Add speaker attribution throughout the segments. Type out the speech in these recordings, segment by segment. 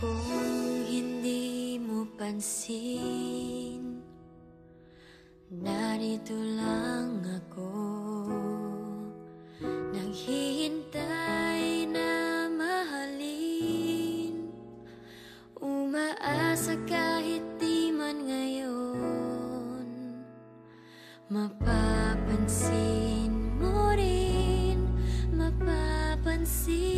Speaker 1: Kong hindi mo pansin Narito lang ako. Naghihintay na mahalin Umaasa kahit di man ngayon. Mapapansin mo rin Mapapansin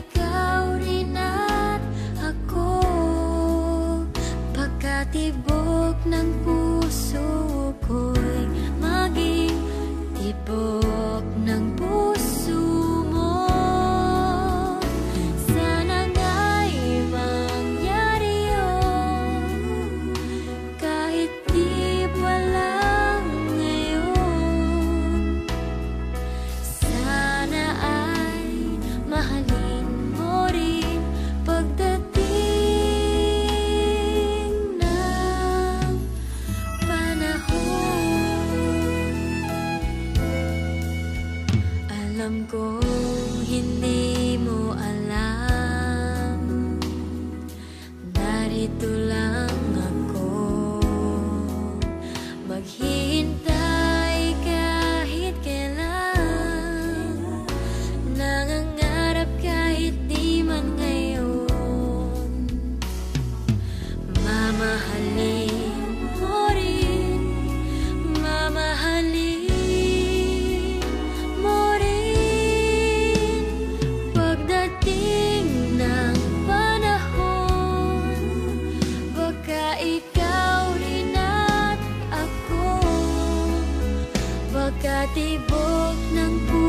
Speaker 1: ikaw ako Pagkatibok ng puso ko'y go. tibok ng puso.